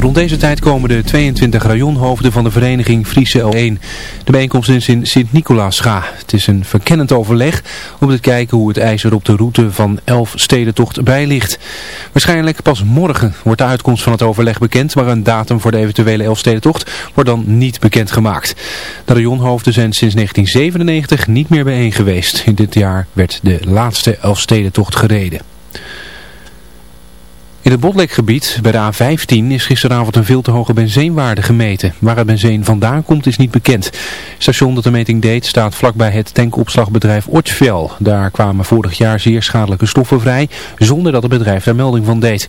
Rond deze tijd komen de 22 rajonhoofden van de vereniging Friese L1. De bijeenkomst is in Sint-Nicolaasga. Het is een verkennend overleg om te kijken hoe het ijzer op de route van 11 stedentocht bij ligt. Waarschijnlijk pas morgen wordt de uitkomst van het overleg bekend, maar een datum voor de eventuele 11 stedentocht wordt dan niet bekendgemaakt. De rajonhoofden zijn sinds 1997 niet meer bijeen geweest. In dit jaar werd de laatste 11 stedentocht gereden. In het Botlekgebied bij de A15 is gisteravond een veel te hoge benzeenwaarde gemeten. Waar het benzeen vandaan komt is niet bekend. Het station dat de meting deed staat vlakbij het tankopslagbedrijf Ortvel. Daar kwamen vorig jaar zeer schadelijke stoffen vrij zonder dat het bedrijf daar melding van deed.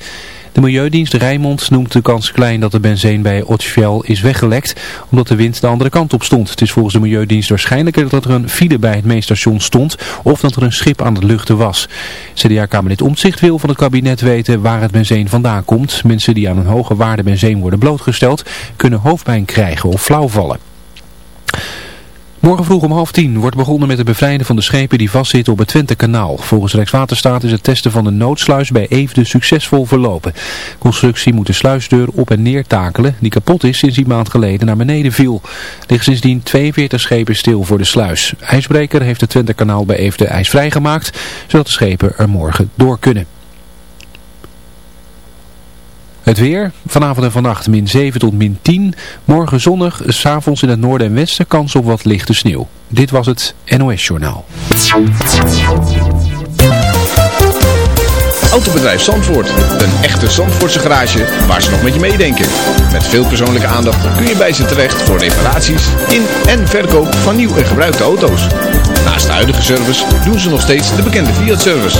De Milieudienst Rijnmond noemt de kans klein dat de benzine bij Otschvel is weggelekt, omdat de wind de andere kant op stond. Het is volgens de Milieudienst waarschijnlijker dat er een file bij het meestation stond, of dat er een schip aan het luchten was. CDA-kamerlid Omtzigt wil van het kabinet weten waar het benzine vandaan komt. Mensen die aan een hoge waarde benzine worden blootgesteld, kunnen hoofdpijn krijgen of flauwvallen. Morgen vroeg om half tien wordt begonnen met het bevrijden van de schepen die vastzitten op het Twentekanaal. Volgens Rijkswaterstaat is het testen van de noodsluis bij Eefde succesvol verlopen. Constructie moet de sluisdeur op en neer takelen, die kapot is sinds die maand geleden naar beneden viel. Ligt sindsdien 42 schepen stil voor de sluis. IJsbreker heeft het Twentekanaal bij Eefde ijsvrij gemaakt, zodat de schepen er morgen door kunnen. Het weer, vanavond en vannacht min 7 tot min 10. Morgen zonnig, s'avonds in het noorden en westen kans op wat lichte sneeuw. Dit was het NOS Journaal. Autobedrijf Zandvoort. Een echte Zandvoortse garage waar ze nog met je meedenken. Met veel persoonlijke aandacht kun je bij ze terecht voor reparaties in en verkoop van nieuw en gebruikte auto's. Naast de huidige service doen ze nog steeds de bekende Fiat-service.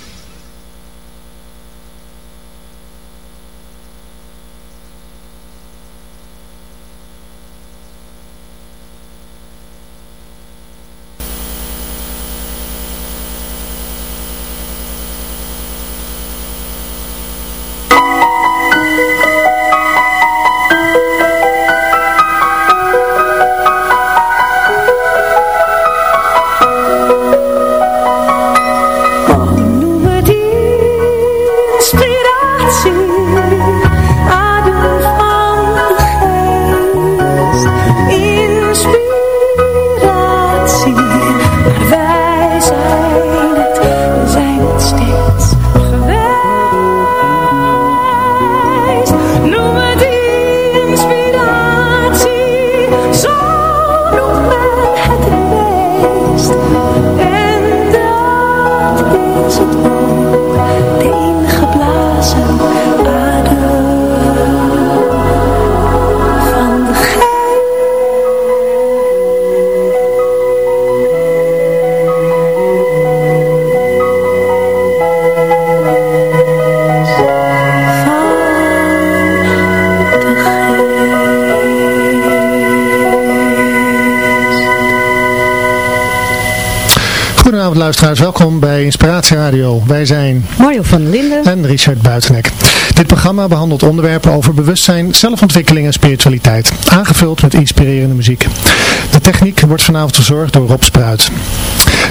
Luisteraars, welkom bij Inspiratie Radio. Wij zijn Mario van der Linden. en Richard Buitenek. Dit programma behandelt onderwerpen over bewustzijn, zelfontwikkeling en spiritualiteit, aangevuld met inspirerende muziek. De techniek wordt vanavond verzorgd door Rob Spruit.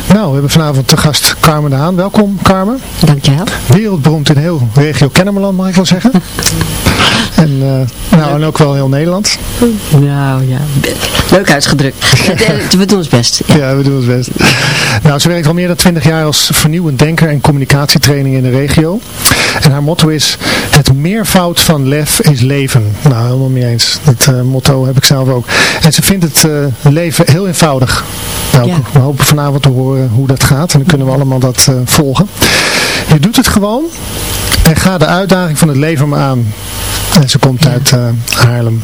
Nou, we hebben vanavond te gast Carmen de Haan. Welkom Carmen. Dankjewel. Wereldberoemd in heel regio Kennemerland mag ik wel zeggen. En, uh, nou, en ook wel heel Nederland. Nou ja, leuk uitgedrukt. we doen ons best. Ja. ja. we doen ons best. Nou, ze werkt al meer dan 20 jaar als vernieuwend denker en communicatietraining in de regio. En haar motto is, het meervoud van lef is leven. Nou, helemaal mee eens. Dat uh, motto heb ik zelf ook. En ze vindt het uh, leven heel eenvoudig. Nou, ja. we hopen vanavond te horen hoe dat gaat. En dan kunnen we allemaal dat uh, volgen. Je doet het gewoon. En ga de uitdaging van het leven maar aan. En ze komt ja. uit Haarlem.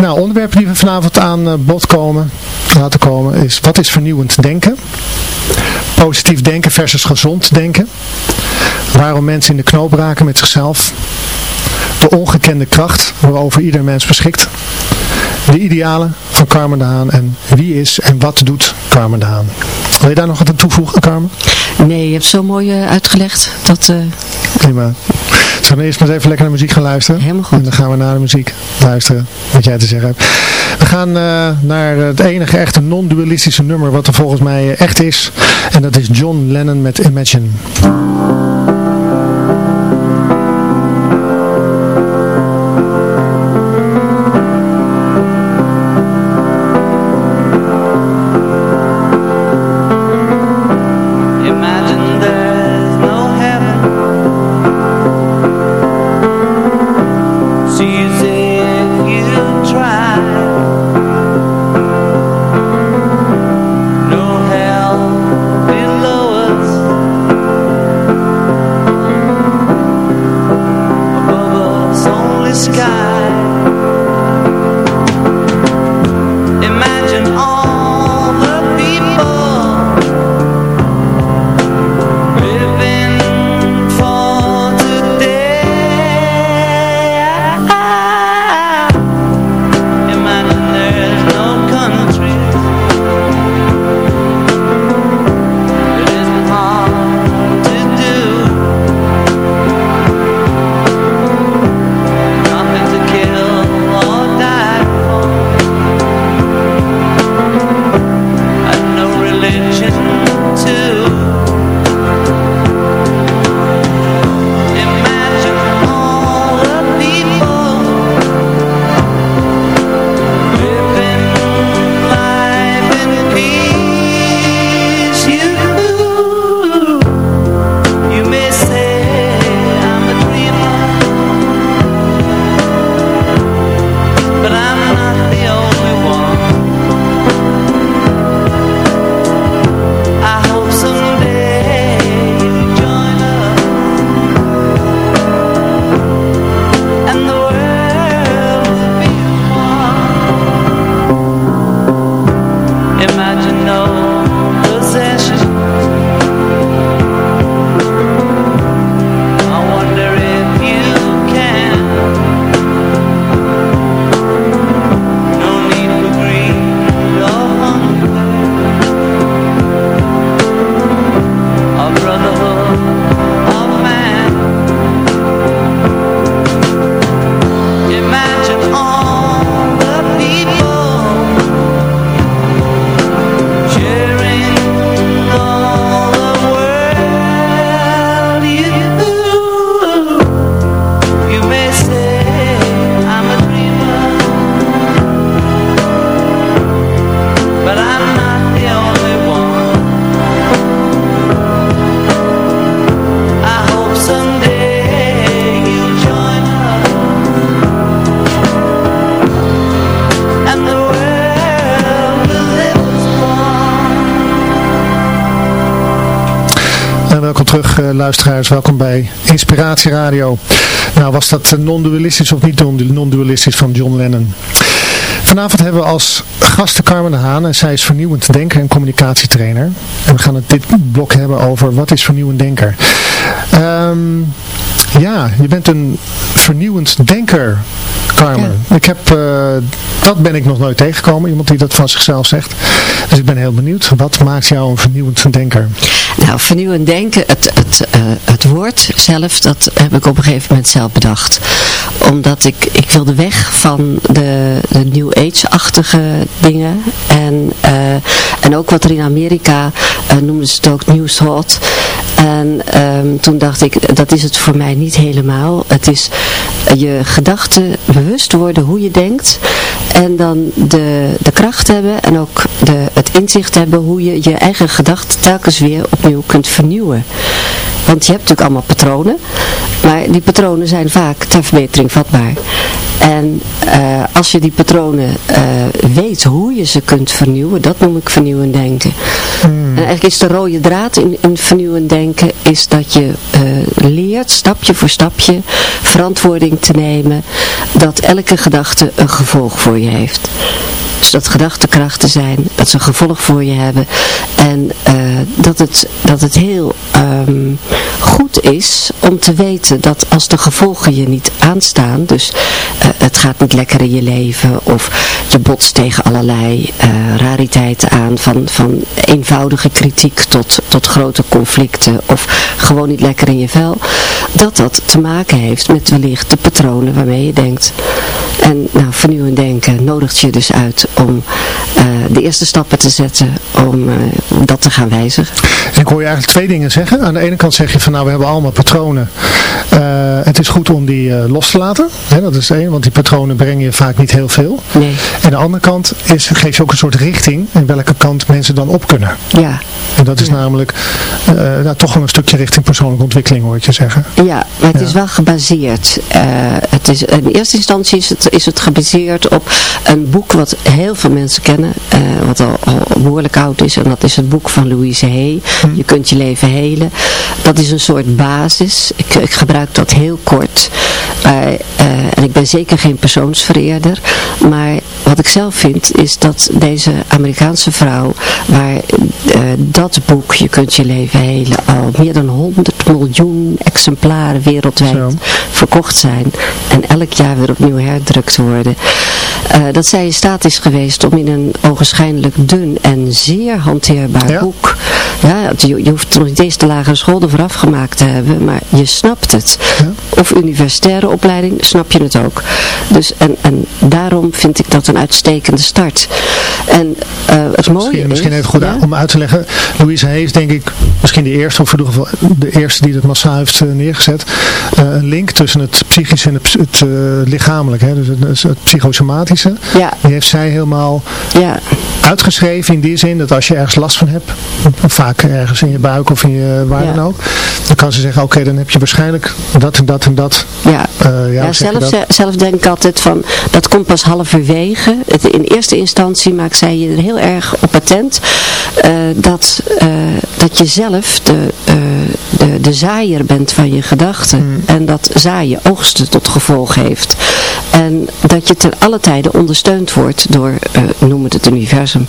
Nou, onderwerpen die we vanavond aan bod komen, laten komen is, wat is vernieuwend denken? Positief denken versus gezond denken. Waarom mensen in de knoop raken met zichzelf. De ongekende kracht waarover ieder mens beschikt. De idealen van Carmen de Haan en wie is en wat doet Carmen de Haan. Wil je daar nog wat aan toevoegen, Carmen? Nee, je hebt zo mooi uh, uitgelegd. Dat, uh... Prima. We eerst maar even lekker naar muziek gaan luisteren? Helemaal goed. En dan gaan we naar de muziek luisteren, wat jij te zeggen hebt. We gaan uh, naar het enige echte non-dualistische nummer wat er volgens mij echt is. En dat is John Lennon met Imagine. Luisteraars, welkom bij Inspiratie Radio. Nou, was dat non-dualistisch of niet non-dualistisch van John Lennon? Vanavond hebben we als gasten Carmen de Haan en zij is vernieuwend denker en communicatietrainer. En we gaan het dit blok hebben over wat is vernieuwend denker. Um, Ja, je bent een vernieuwend denker, Carmen. Ik heb, eh, dat ben ik nog nooit tegengekomen, iemand die dat van zichzelf zegt. Dus ik ben heel benieuwd, wat maakt jou een vernieuwend denker? Nou, vernieuwend denken, het, het, eh, het woord zelf, dat heb ik op een gegeven moment zelf bedacht. Omdat ik, ik wilde weg van de, de New Age-achtige dingen. En, eh, en ook wat er in Amerika noemden ze het ook New Thought. En ehm, toen dacht ik, dat is het voor mij niet helemaal. Het is je gedachten bewust worden hoe je denkt. En dan de, de kracht hebben en ook de, het inzicht hebben hoe je je eigen gedachten telkens weer opnieuw kunt vernieuwen. Want je hebt natuurlijk allemaal patronen, maar die patronen zijn vaak ter verbetering vatbaar. En uh, als je die patronen uh, weet hoe je ze kunt vernieuwen, dat noem ik vernieuwend denken. Mm. En eigenlijk is de rode draad in, in vernieuwend denken, is dat je uh, leert, stapje voor stapje, verantwoording te nemen, dat elke gedachte een gevolg voor je heeft. Dat gedachtekrachten zijn, dat ze een gevolg voor je hebben. En uh, dat, het, dat het heel um, goed is om te weten dat als de gevolgen je niet aanstaan, dus uh, het gaat niet lekker in je leven of je botst tegen allerlei uh, rariteiten aan, van, van eenvoudige kritiek tot, tot grote conflicten of gewoon niet lekker in je vel, dat dat te maken heeft met wellicht de patronen waarmee je denkt. En nou, vernieuwend denken nodigt je dus uit om uh, de eerste stappen te zetten om uh, dat te gaan wijzigen. En ik hoor je eigenlijk twee dingen zeggen. Aan de ene kant zeg je van nou we hebben allemaal patronen. Uh, het is goed om die los te laten. Hè, dat is één, want die patronen brengen je vaak niet heel veel. Nee. En de andere kant is, geeft je ook een soort richting in welke kant mensen dan op kunnen. Ja. En dat is ja. namelijk nou, toch wel een stukje richting persoonlijke ontwikkeling hoor je zeggen. Ja, maar het ja. is wel gebaseerd. het is, in eerste instantie is het, is het gebaseerd op een boek wat heel veel mensen kennen, uh, wat al, al, behoorlijk oud is. En dat is het boek van Louise Hay. Hm. Je kunt je leven helen. Dat is een soort basis. Ik, ik gebruik dat heel kort. Uh, en ik ben zeker geen persoonsvereerder. Maar wat ik zelf vind is dat deze Amerikaanse vrouw, waar dat boek, Je kunt je leven helen, al meer dan 100 miljoen exemplaren wereldwijd Zo. verkocht zijn. En elk jaar weer opnieuw herdrukt worden. dat zij in staat is geweest om in een ogenschijnlijk dun en zeer hanteerbaar ja. boek. Ja, je, je hoeft nog niet eens de lagere school ervoor afgemaakt te hebben, maar je snapt het. Ja. Of universitaire opleiding, snap je het ook. Dus, en, en daarom vind ik dat een uitstekende start. En uh, het mooie misschien, is... Misschien even goed ja? om uit te leggen. Louise is denk ik misschien de eerste, of in ieder geval de eerste die dat massaal heeft uh, neergezet. Uh, een link tussen het psychische en het, het lichamelijke, hè? dus het, het, het psychosomatische. Ja. Die heeft zij helemaal ja. uitgeschreven in die zin dat als je ergens last van hebt, ergens in je buik of in je waar ja. dan ook, dan kan ze zeggen, oké, okay, dan heb je waarschijnlijk dat en dat en dat. Ja, uh, ja, ja zelf, dat? zelf denk ik altijd van, dat komt pas halverwege. Het, in eerste instantie maakt zij je er heel erg op attent uh, dat, uh, dat je zelf de, de, de zaaier bent van je gedachten. Mm. En dat zaaien oogsten tot gevolg heeft. En dat je ten alle tijden ondersteund wordt door, uh, noem het het universum.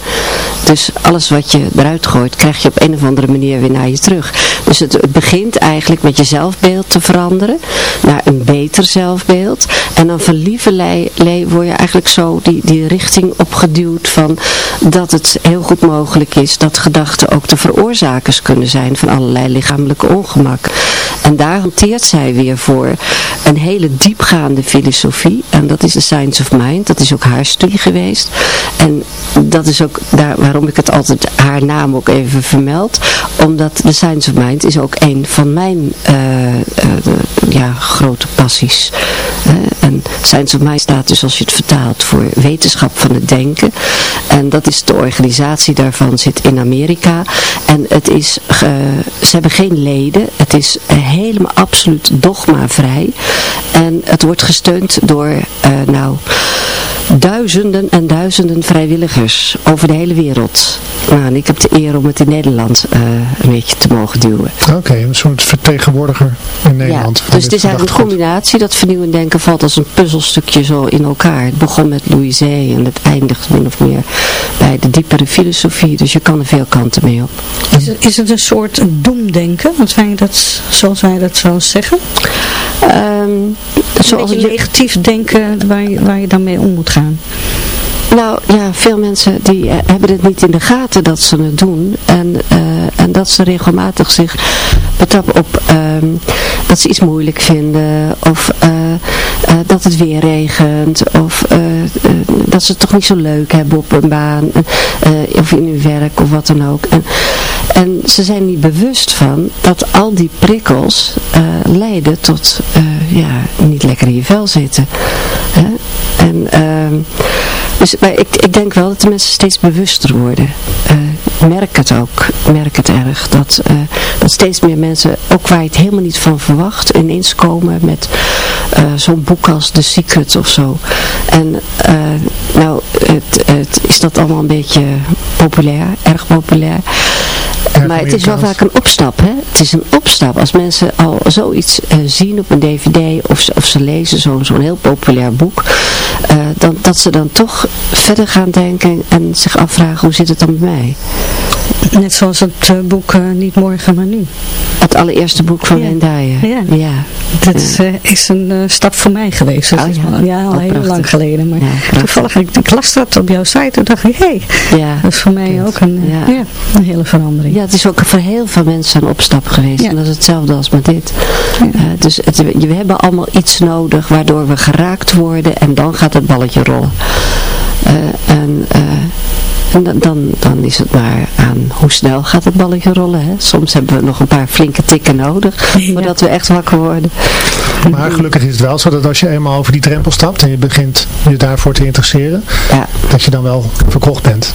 Dus alles wat je eruit gooit, krijg je op een of andere manier weer naar je terug. Dus het, het begint eigenlijk met je zelfbeeld te veranderen, naar een beter zelfbeeld. En dan van lieverlei word je eigenlijk zo die, die richting opgeduwd van dat het heel goed mogelijk is dat gedachten ook de veroorzakers kunnen zijn van allerlei lichamelijke ongemak. En daar hanteert zij weer voor een hele diepgaande filosofie. En dat is de Science of Mind. Dat is ook haar studie geweest. En dat is ook daar, waarom ik het altijd haar naam ook even vermeld. Omdat de Science of Mind is ook een van mijn uh, uh, ja, grote passies. En Science of Mind staat dus als je het vertaalt voor wetenschap van het denken. En dat is de organisatie daarvan zit in Amerika. En het is, ze hebben geen leden. Het is helemaal absoluut dogmavrij. En het wordt gesteund door, nou, duizenden en duizenden vrijwilligers over de hele wereld. Nou, en ik heb de eer om het in Nederland uh, een beetje te mogen duwen. Oké, okay, een soort vertegenwoordiger in Nederland. Ja, dus het is eigenlijk een combinatie. Dat vernieuwend denken valt als een puzzelstukje zo in elkaar. Het begon met Louise en het eindigt min of meer bij de diepere filosofie. Dus je kan er veel kanten mee op. Is het, is het een soort doemdenken, als wij dat, zoals wij dat zo zeggen? Um, zoals je negatief denken waar je, waar je dan mee om moet gaan. Nou ja, veel mensen die eh, hebben het niet in de gaten dat ze het doen. En, uh, en dat ze regelmatig zich betrappen op uh, dat ze iets moeilijk vinden. Of uh, dat het weer regent. Of dat ze het toch niet zo leuk hebben op een baan. of in hun werk of wat dan ook. En, en ze zijn niet bewust van dat al die prikkels leiden tot ja, niet lekker in je vel zitten. Hè? En... ehm dus maar ik, ik denk wel dat de mensen steeds bewuster worden. Uh, merk het ook, merk het erg. Dat, uh, dat steeds meer mensen, ook waar je het helemaal niet van verwacht, ineens komen met uh, zo'n boek als The Secret of zo. En nou, het, het, is dat allemaal een beetje populair, erg populair. Maar het is wel vaak een opstap, hè? Het is een opstap. Als mensen al zoiets uh, zien op een dvd of, of ze lezen zo'n zo'n heel populair boek, uh, dan, dat ze dan toch verder gaan denken en zich afvragen hoe zit het dan bij mij. Net zoals het uh, boek Niet Morgen, maar Nu. Het allereerste boek van ja. Wijn Ja. ja. Dat is een stap voor mij geweest. Dus oh, ja. Al, ja, al oh, heel prachtig. lang geleden. Maar toevallig, ik, ik las dat op jouw site en dacht ik, hé, hey, ja. dat is voor mij ook een, ja. een hele verandering. Ja, het is ook voor heel veel mensen een opstap geweest. En dat is hetzelfde als met dit. Uh, dus het, we hebben allemaal iets nodig waardoor we geraakt worden en dan gaat het balletje rollen. Uh, en... En dan, dan, dan, is het maar aan hoe snel gaat het balletje rollen. Hè? Soms hebben we nog een paar flinke tikken nodig ja. voordat we echt wakker worden. Maar gelukkig is het wel zo dat als je eenmaal over die drempel stapt en je begint je daarvoor te interesseren, ja. dat je dan wel verkocht bent.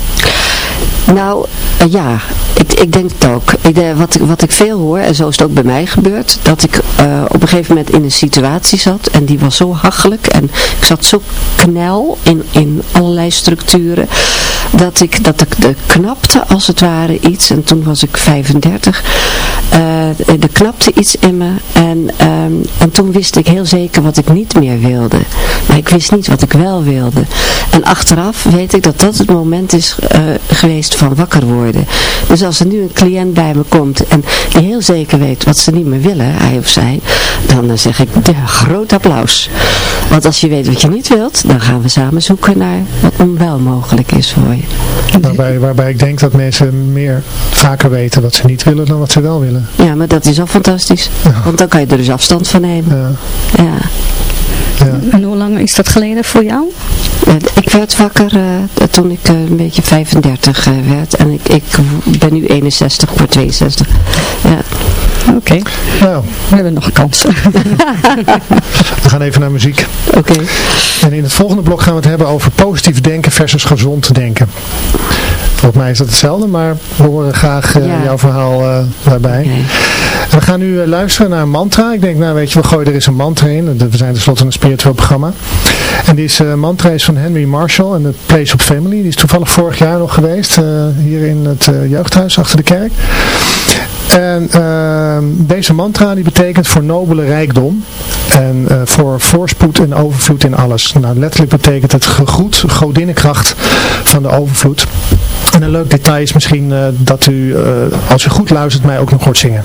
Nou, uh, ja, ik, ik denk het ook. Uh, wat, wat ik veel hoor, en zo is het ook bij mij gebeurd, dat ik uh, op een gegeven moment in een situatie zat en die was zo hachelijk en ik zat zo knel in, in allerlei structuren, dat ik, dat ik de knapte als het ware iets, en toen was ik 35, er knapte iets in me en, um, en toen wist ik heel zeker wat ik niet meer wilde. Maar ik wist niet wat ik wel wilde. En achteraf weet ik dat dat het moment is geweest van wakker worden. Dus als er nu een cliënt bij me komt en die heel zeker weet wat ze niet meer willen, hij of zij, dan zeg ik de groot applaus. Want als je weet wat je niet wilt, dan gaan we samen zoeken naar wat dan wel mogelijk is voor je. Waarbij, waarbij ik denk dat mensen meer vaker weten wat ze niet willen dan wat ze wel willen. Ja, maar dat is al fantastisch. Ja. Want dan kan je er dus afstand van nemen. Ja. ja. Ja. En hoe lang is dat geleden voor jou? Ik werd wakker uh, toen ik uh, een beetje 35 uh, werd. En ik, ik ben nu 61 voor 62. Ja. Oké. Okay. Nou. We hebben nog kansen. we gaan even naar muziek. Oké. Okay. En in het volgende blok gaan we het hebben over positief denken versus gezond denken. Volgens mij is dat hetzelfde, maar we horen graag uh, ja. jouw verhaal uh, daarbij. Okay. We gaan nu uh, luisteren naar een mantra. Ik denk, nou weet je, we gooien er eens een mantra in. We zijn tenslotte een spiritueel programma. En deze mantra is van Henry Marshall en The Place of Family. Die is toevallig vorig jaar nog geweest, hier in het jeugdhuis achter de kerk. En deze mantra die betekent voor nobele rijkdom en voor voorspoed en overvloed in alles. Nou, letterlijk betekent het gegroet, godinnenkracht van de overvloed. En een leuk detail is misschien uh, dat u, uh, als u goed luistert, mij ook nog hoort zingen.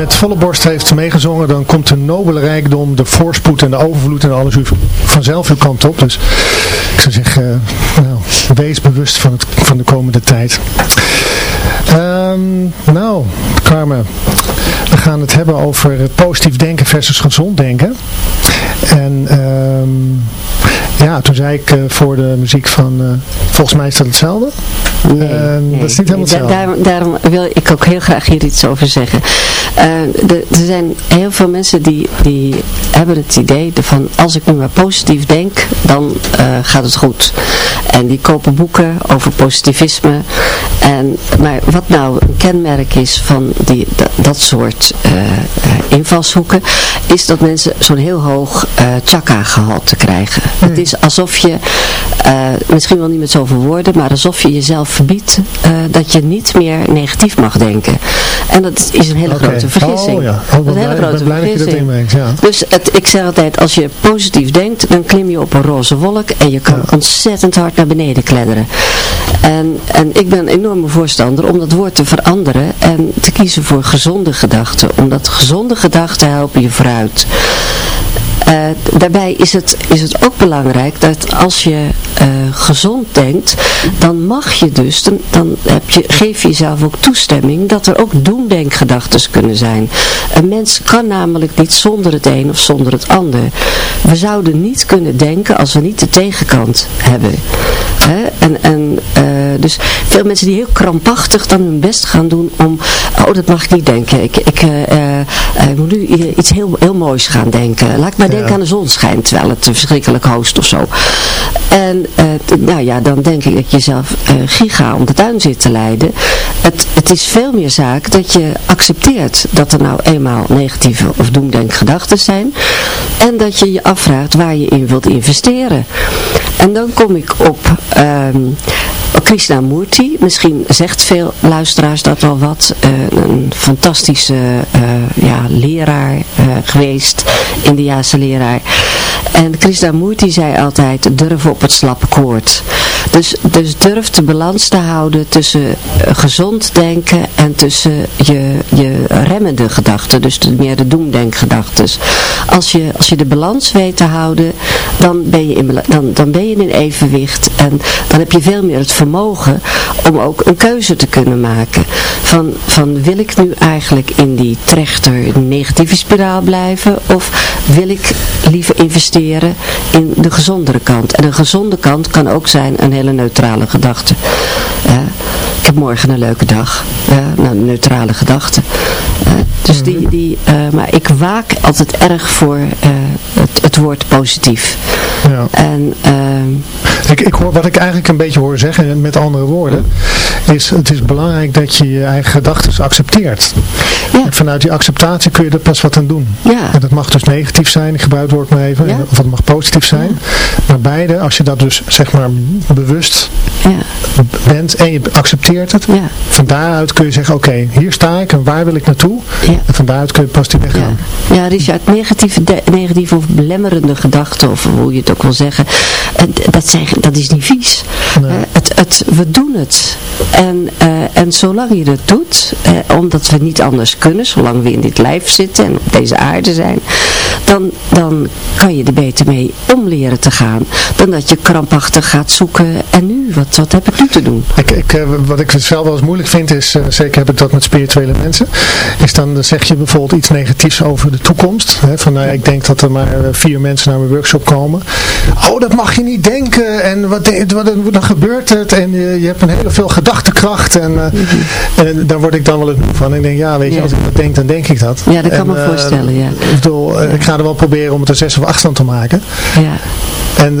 Met volle borst heeft meegezongen, dan komt de nobele rijkdom, de voorspoed en de overvloed en alles vanzelf uw kant op. Dus ik zou zeggen, uh, nou, wees bewust van, het, van de komende tijd. Um, nou, Carmen, we gaan het hebben over positief denken versus gezond denken. En um, ja, toen zei ik uh, voor de muziek van, uh, volgens mij is dat hetzelfde. Nee, uh, nee, dat is niet helemaal hetzelfde. Daarom, daarom, wil ik ook heel graag hier iets over zeggen. De, er zijn heel veel mensen die, die hebben het idee van als ik nu maar positief denk, dan gaat het goed. En die kopen boeken over positivisme. En, maar wat nou een kenmerk is van die, dat, dat soort invalshoeken, is dat mensen zo'n heel hoog chakra gehalte krijgen. Het is alsof je, uh, misschien wel niet met zoveel woorden, maar alsof je jezelf verbiedt uh, dat je niet meer negatief mag denken. En dat is een hele okay. grote vergissing. Oh, ja. een hele grote vergissing. Brengt, ja. Dus het, ik zeg altijd, als je positief denkt, dan klim je op een roze wolk en je kan ja. ontzettend hard naar beneden kledderen. En, en ik ben een enorme voorstander om dat woord te veranderen en te kiezen voor gezonde gedachten. Omdat gezonde gedachten helpen je vooruit. Uh, daarbij is het, is het ook belangrijk dat als je uh, gezond denkt, dan mag je dus, dan, dan heb je, geef je jezelf ook toestemming dat er ook doemdenkgedachten kunnen zijn. Een mens kan namelijk niet zonder het een of zonder het ander. We zouden niet kunnen denken als we niet de tegenkant hebben. Hè? En, en uh, dus veel mensen die heel krampachtig dan hun best gaan doen om, oh dat mag ik niet denken, ik, ik, ik moet nu iets heel, heel moois gaan denken. Laat ik maar denken aan de zon schijnt, terwijl het verschrikkelijk hoost of zo. En uh, nou ja, dan denk ik dat je zelf giga om de tuin zit te leiden. Het, het is veel meer zaak dat je accepteert dat er nou eenmaal negatieve of doemdenkgedachten zijn. En dat je je afvraagt waar je in wilt investeren. En dan kom ik op... Um, Krishnamurti, misschien zegt veel luisteraars dat al wat, uh, een fantastische uh, ja, leraar uh, geweest, Indiaanse leraar. En Krishnamurti zei altijd, durf op het slappe koord. Dus, dus durf de balans te houden tussen gezond denken en tussen je, je remmende gedachten, dus de, meer de doemdenkgedachten. Als je, als je de balans weet te houden, dan ben, je in, dan, dan ben je in evenwicht en dan heb je veel meer het vermogen om ook een keuze te kunnen maken. Van, van wil ik nu eigenlijk in die trechter negatieve spiraal blijven of wil ik liever investeren in de gezondere kant. En een gezonde kant kan ook zijn een hele neutrale gedachte. Uh, ik heb morgen een leuke dag. Uh, nou, neutrale gedachten. Uh, dus die, die maar ik waak altijd erg voor het, het woord positief. Ja. En, ik, ik hoor, wat ik eigenlijk een beetje hoor zeggen, met andere woorden, is het is belangrijk dat je je eigen gedachten accepteert. Ja. En vanuit die acceptatie kun je er pas wat aan doen. Ja. En dat mag dus negatief zijn, ik gebruik het woord maar even, Ja. of het mag positief zijn. Maar beide, als je dat dus zeg maar bewust ja, bent en je accepteert het, ja, van daaruit kun je zeggen, oké, hier sta ik en waar wil ik naartoe? En van daaruit kun je positief Ja, weggaan. ja Richard, negatieve, de- negatieve of belemmerende gedachten, of hoe je het ook wil zeggen, dat, zijn, dat is niet vies. Nee. Eh, het, het, we doen het. En, eh, en zolang je dat doet, eh, omdat we niet anders kunnen, zolang we in dit lijf zitten en op deze aarde zijn, dan, dan kan je er beter mee om leren te gaan, dan dat je krampachtig gaat zoeken, en nu, wat, wat heb ik nu te doen? Ik, ik, wat ik zelf wel eens moeilijk vind is, zeker heb ik dat met spirituele mensen, is dan zeg je bijvoorbeeld iets negatiefs over de toekomst. Hè, van nou, ja, ik denk dat er maar eh, vier mensen naar mijn workshop komen. Oh, dat mag je niet denken en wat, wat, dan gebeurt het en je, je hebt een hele veel gedachtekracht en, eh, en daar word ik dan wel eens moe van. Ik denk, ja, weet je, Ja. als ik dat denk, dan denk ik dat. Ja, dat kan En, me eh, voorstellen, ja. Ik bedoel, eh, ik ga er wel proberen om het een zes of acht van te maken. Ja. En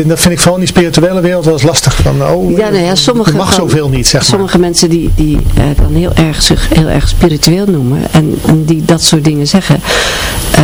dat- vind ik vooral in die spirituele wereld wel eens lastig. Van, oh, Ja, nou ja, sommige mag van- zoveel niet, zeg maar. Sommige mensen die, die eh, dan heel erg, zich heel erg spiritueel noemen en, en die dat soort dingen zeggen, eh,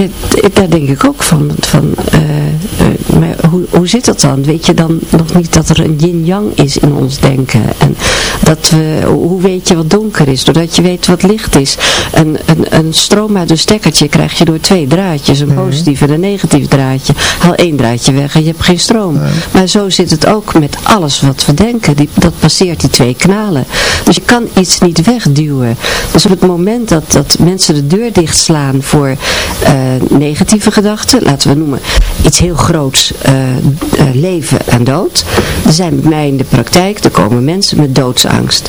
ja, d- daar denk ik ook van, van eh, eh, maar hoe, hoe zit dat dan? Weet je dan nog niet dat er een yin-yang is in ons denken? En dat we, hoe weet je wat donker is? Doordat je weet wat licht is. Een, een, een stroom uit een stekkertje krijg je door twee draadjes, een positief en een negatief draadje. Haal één draadje weg en je hebt geen stroom. Maar zo zit het ook met alles wat we denken. Die, dat passeert die twee kanalen. Dus je kan iets niet wegduwen. Dus op het moment dat, dat mensen de deur dichtslaan voor eh, negatieve gedachten, laten we noemen iets heel groots, eh, eh, leven en dood. Er zijn bij mij in de praktijk, er komen mensen met doodsangst.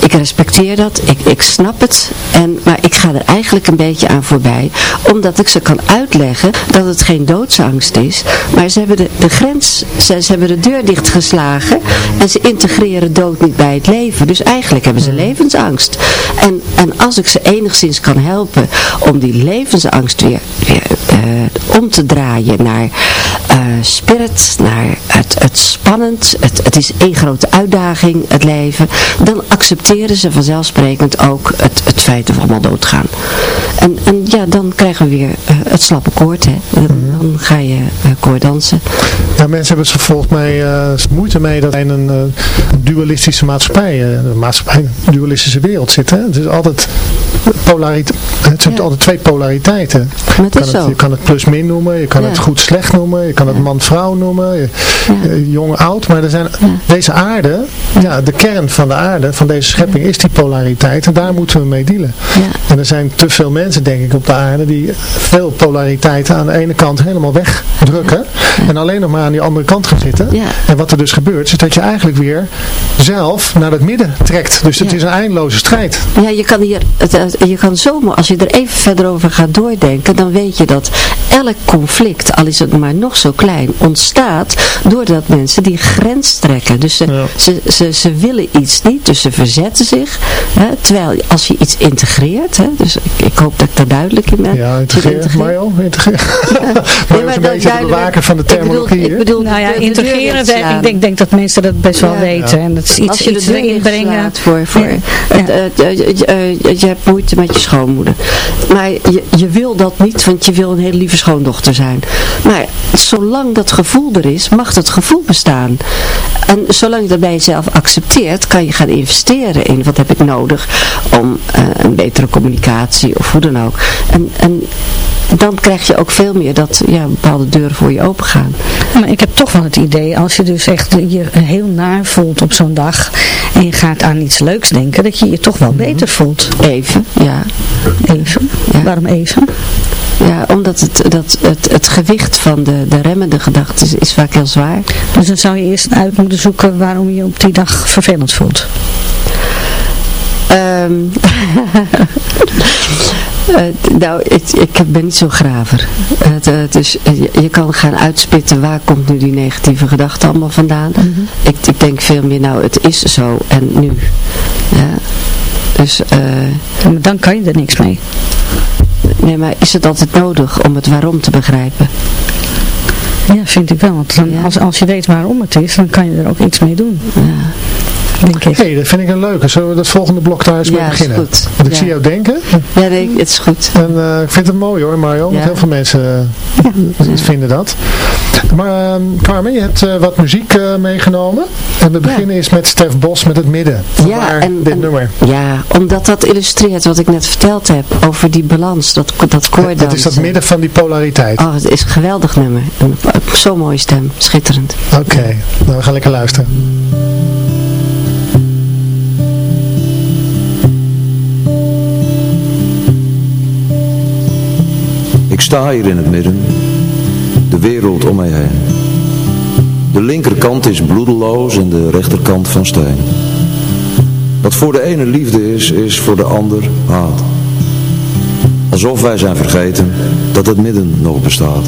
Ik respecteer dat, ik, ik snap het, en, maar ik ga er eigenlijk een beetje aan voorbij, omdat ik ze kan uitleggen dat het geen doodsangst is, maar ze hebben de, de grens, ze, ze hebben de deur dichtgeslagen en ze integreren dood niet bij het leven. Dus eigenlijk hebben ze levensangst. En, en als ik ze enigszins kan helpen om die levensangst weer, weer eh, om te draaien naar eh, spirit, naar het, het spannend, het, het is één grote uitdaging, het leven, dan accepteren ze vanzelfsprekend ook het, het feit dat we allemaal doodgaan. En, en ja, dan krijgen we weer eh, het slappe koord, hè. Dan, dan ga je uh, koorddansen. Ja, mensen hebben er volgens mij uh, moeite mee dat wij in een dualistische maatschappij, een maatschappij, een dualistische wereld zitten. Het is altijd polariteit. Het zijn ja. altijd twee polariteiten. Maar je, kan het, je kan het plus-min noemen, je kan ja. het goed-slecht noemen, je kan het man-vrouw noemen, jong-oud. Maar er zijn, deze aarde, ja, de kern van de aarde, van deze schepping is die polariteit. En daar moeten we mee dealen. En er zijn te veel mensen, denk ik, op de aarde die veel polariteiten aan de ene kant helemaal wegdrukken. En alleen nog maar aan die andere kant gaan zitten. En wat er dus gebeurt, is dat je eigenlijk weer zelf naar het midden trekt. Dus het is een eindeloze strijd. Ja, je kan hier, je kan zomaar, als je er even verder over gaat doordenken, dan weet je dat elk conflict, al is het maar nog zo klein, ontstaat doordat mensen die grens trekken. Dus ze, ja. ze, ze, ze, willen iets niet, dus ze verzetten zich. Hè, terwijl als je iets integreert, hè, dus ik, ik, hoop dat ik daar duidelijk in ben. Ja, integreer, Mario, integreer. Ja. maar nee, een beetje van de terminologie. Ik bedoel, ik bedoel nou ja, integreren, de, ik denk, denk dat mensen dat best wel ja. weten. En dat is iets, als je iets erin brengen. Voor, voor het, uh, uh, je hebt moeite met je schoonmoeder. Maar je, je wil dat niet, want je wil een hele lieve schoondochter zijn. Maar zolang dat gevoel er is, mag het gevoel bestaan. En zolang je dat bij jezelf accepteert, kan je gaan investeren in wat heb ik nodig om uh, een betere communicatie of hoe dan ook. En, en dan krijg je ook veel meer dat ja, bepaalde deuren voor je open gaan. Maar ik heb toch wel het idee, als je dus echt je heel naar voelt op zo'n dag en je gaat aan iets leuks denken, dat je je toch wel beter voelt. Even, ja. Even? Ja. Waarom even? Ja, omdat het, dat, het, het gewicht van de, de remmende gedachten is, is vaak heel zwaar. Dus dan zou je eerst uit moeten zoeken waarom je op die dag vervelend voelt. Um, uh, nou, ik, ik ben niet zo graver. Het, uh, dus je, je, kan gaan uitspitten waar komt nu die negatieve gedachte allemaal vandaan. Mm -hmm. ik, ik denk veel meer, nou het is zo en nu. Ja. Dus, uh, ja, maar dan kan je er niks mee. Nee, maar is het altijd nodig om het waarom te begrijpen? Ja, vind ik wel. Want dan, ja. als, als je weet waarom het is, dan kan je er ook iets mee doen. Ja. Denk ik. hey, dat vind ik een leuke. Zullen we dat volgende blok thuis ja, mee beginnen? Goed. Want ik ja. zie jou denken. Ja, nee, het is goed. En uh, ik vind het mooi hoor Mario, want heel veel mensen uh, vinden dat. Maar uh, Carmen, je hebt uh, wat muziek uh, meegenomen. En we beginnen eens met Stef Bos met het midden. Ja, en, dit en, nummer. Ja, omdat dat illustreert wat ik net verteld heb over die balans, dat, dat koordans. Dat is dat midden van die polariteit. Oh, het is een geweldig nummer. Zo'n mooie stem, schitterend. Oké, okay. nou we gaan lekker luisteren. Sta hier in het midden, de wereld om mij heen. De linkerkant is bloedeloos en de rechterkant van steen. Wat voor de ene liefde is, is voor de ander haat. Alsof wij zijn vergeten dat het midden nog bestaat.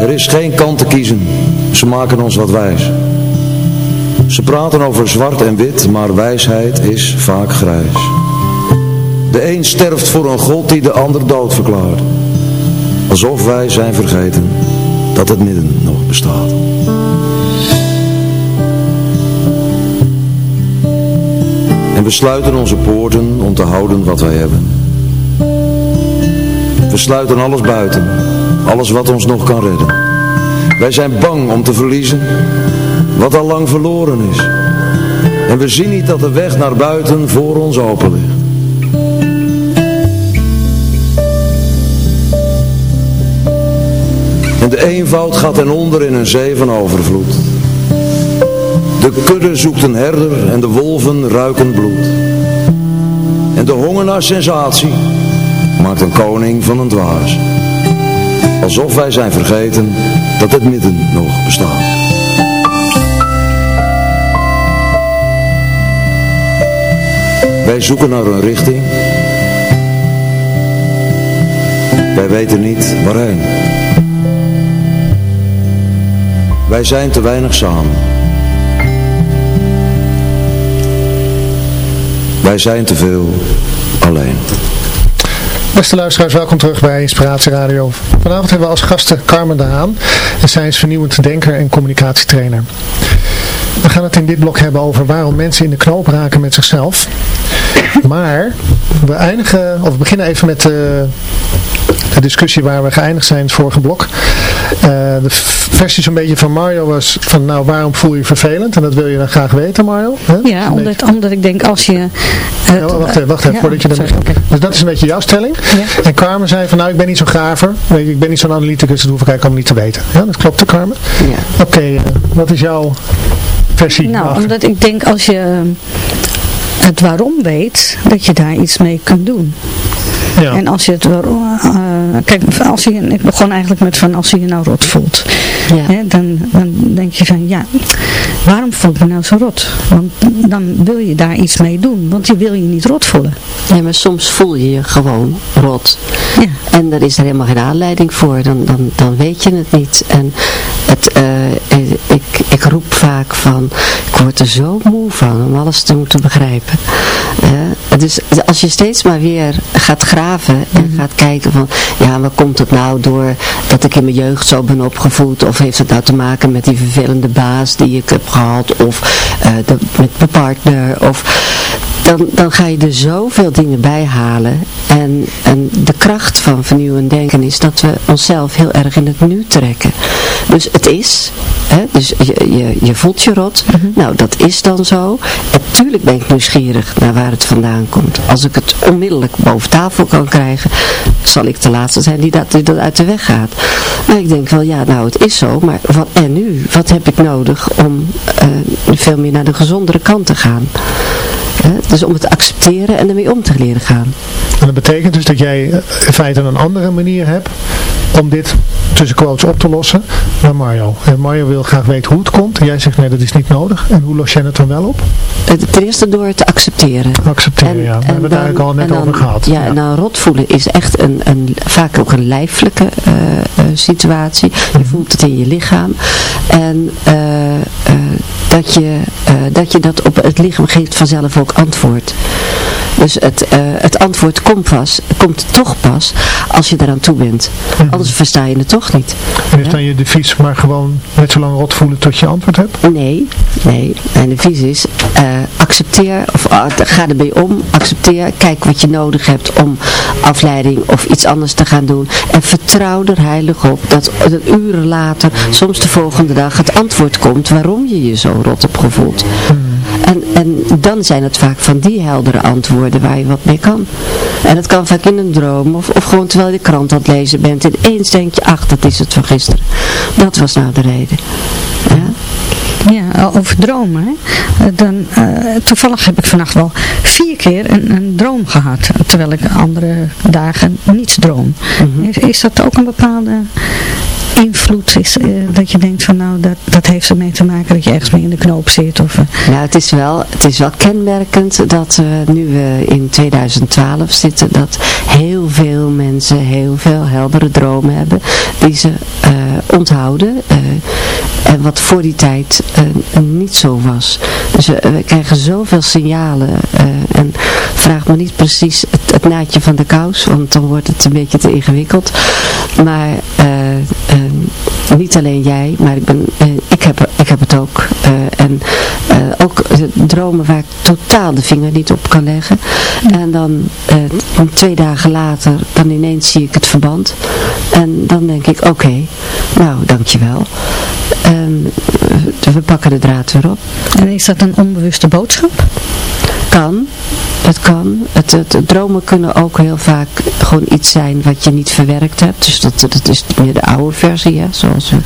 Er is geen kant te kiezen, ze maken ons wat wijs. Ze praten over zwart en wit, maar wijsheid is vaak grijs. De een sterft voor een god die de ander dood verklaart. Alsof wij zijn vergeten dat het midden nog bestaat. En we sluiten onze poorten om te houden wat wij hebben. We sluiten alles buiten, alles wat ons nog kan redden. Wij zijn bang om te verliezen wat al lang verloren is. En we zien niet dat de weg naar buiten voor ons open ligt. En de eenvoud gaat ten onder in een zee van overvloed. De kudde zoekt een herder en de wolven ruiken bloed. En de honger naar sensatie maakt een koning van een dwaas. Alsof wij zijn vergeten dat het midden nog bestaat. Wij zoeken naar een richting. Wij weten niet waarheen. Wij zijn te weinig samen. Wij zijn te veel alleen. Beste luisteraars, welkom terug bij Inspiratie Radio. Vanavond hebben we als gasten Carmen de Haan. En zij is vernieuwend denker en communicatietrainer. We gaan het in dit blok hebben over waarom mensen in de knoop raken met zichzelf. Maar we eindigen, of we beginnen even met de, de discussie waar we geëindigd zijn in het vorige blok. Uh, de versie zo'n beetje van Mario was van nou waarom voel je je vervelend? En dat wil je dan graag weten Mario. Hè? Ja, omdat, omdat ik denk als je... Uh, ja, wacht even, wacht even ja, voordat je dan sorry, okay. Dus dat is een beetje jouw stelling. Ja. En Carmen zei van nou ik ben niet zo'n graver. Ik ben niet zo'n analyticus, dat hoef ik eigenlijk allemaal niet te weten. Ja, dat klopt Carmen? Ja. Oké, okay, uh, wat is jouw versie? Nou, omdat ik denk als je het waarom weet, dat je daar iets mee kunt doen. Ja. En als je het waarom, kijk, als je, ik begon eigenlijk met van als je je nou rot voelt, Ja. hè, dan, dan denk je van ja, waarom voel ik me nou zo rot? Want dan wil je daar iets mee doen, want je wil je niet rot voelen. Nee, maar soms voel je je gewoon rot. Ja. En er is er helemaal geen aanleiding voor. Dan, dan, dan weet je het niet. En het, uh, ik, ik roep vaak van, ik word er zo moe van om alles te moeten begrijpen. Uh, dus als je steeds maar weer gaat graven en Mhm. gaat kijken van, ja, waar komt het nou door dat ik in mijn jeugd zo ben opgevoed? Of heeft het nou te maken met die vervelende baas die ik heb gehad? Of de, met mijn partner? Of dan, dan ga je er zoveel dingen bij halen. En, en de kracht van vernieuwend denken is dat we onszelf heel erg in het nu trekken. Dus het is, hè, dus je, je, je voelt je rot. Nou, dat is dan zo. En tuurlijk ben ik nieuwsgierig naar waar het vandaan komt. Als ik het onmiddellijk boven tafel kan krijgen, zal ik de laatste zijn die dat, die dat uit de weg gaat. Maar ik denk wel, ja, nou, het is zo. Maar wat, en nu? Wat heb ik nodig om uh, veel meer naar de gezondere kant te gaan? Hè? Dus om het te accepteren en ermee om te leren gaan. En dat betekent dus dat jij in feite een andere manier hebt om dit tussen quotes op te lossen dan Mario. En Mario wil graag weten hoe het komt. En jij zegt nee, dat is niet nodig. En hoe los jij het dan wel op? Ten eerste door het te accepteren. Accepteren, en, ja. We hebben het eigenlijk al net dan, over gehad. Ja, ja. nou rot voelen is echt een, een, vaak ook een lijfelijke uh, uh, situatie. Je voelt het in je lichaam. En uh, dat, je, dat je dat op het lichaam geeft vanzelf ook antwoord. Dus het, uh, het antwoord komt, pas, komt toch pas als je eraan toe bent. Mm. Anders versta je het toch niet. En is dan je devies maar gewoon net zo lang rot voelen tot je antwoord hebt? Nee, nee. Mijn devies is uh, accepteer, of uh, ga ermee om, accepteer, kijk wat je nodig hebt om afleiding of iets anders te gaan doen. En vertrouw er heilig op dat, dat uren later, soms de volgende dag, het antwoord komt waarom je je zo rot hebt gevoeld. Mm. En, en dan zijn het vaak van die heldere antwoorden waar je wat mee kan. En dat kan vaak in een droom of, of gewoon terwijl je de krant aan het lezen bent. En eens denk je, ach, dat is het van gisteren. Dat was nou de reden. Ja. Ja, over dromen. Hè? Dan, uh, toevallig heb ik vannacht wel vier keer een, een droom gehad. Terwijl ik andere dagen niets droom. Mm -hmm. is, is dat ook een bepaalde invloed is, uh, dat je denkt van nou dat, dat heeft ermee te maken dat je ergens mee in de knoop zit? Of, uh... Nou het is, wel, het is wel kenmerkend dat uh, nu we in 2012 zitten dat heel veel mensen heel veel heldere dromen hebben die ze onthouden en wat voor die tijd niet zo was. Dus we, krijgen zoveel signalen en vraag me niet precies het, het naadje van de kous want dan wordt het een beetje te ingewikkeld maar niet alleen jij, maar ik, ben, uh, ik, heb, ik heb het ook. En eh, ook dromen waar ik totaal de vinger niet op kan leggen. En dan eh, twee dagen later, dan ineens zie ik het verband. En dan denk ik, oké, nou, dankjewel. Eh, we pakken de draad weer op. En is dat een onbewuste boodschap? Kan. Het kan. Het, het, dromen kunnen ook heel vaak gewoon iets zijn wat je niet verwerkt hebt. Dus dat, dat is meer de oude versie, hè, zoals we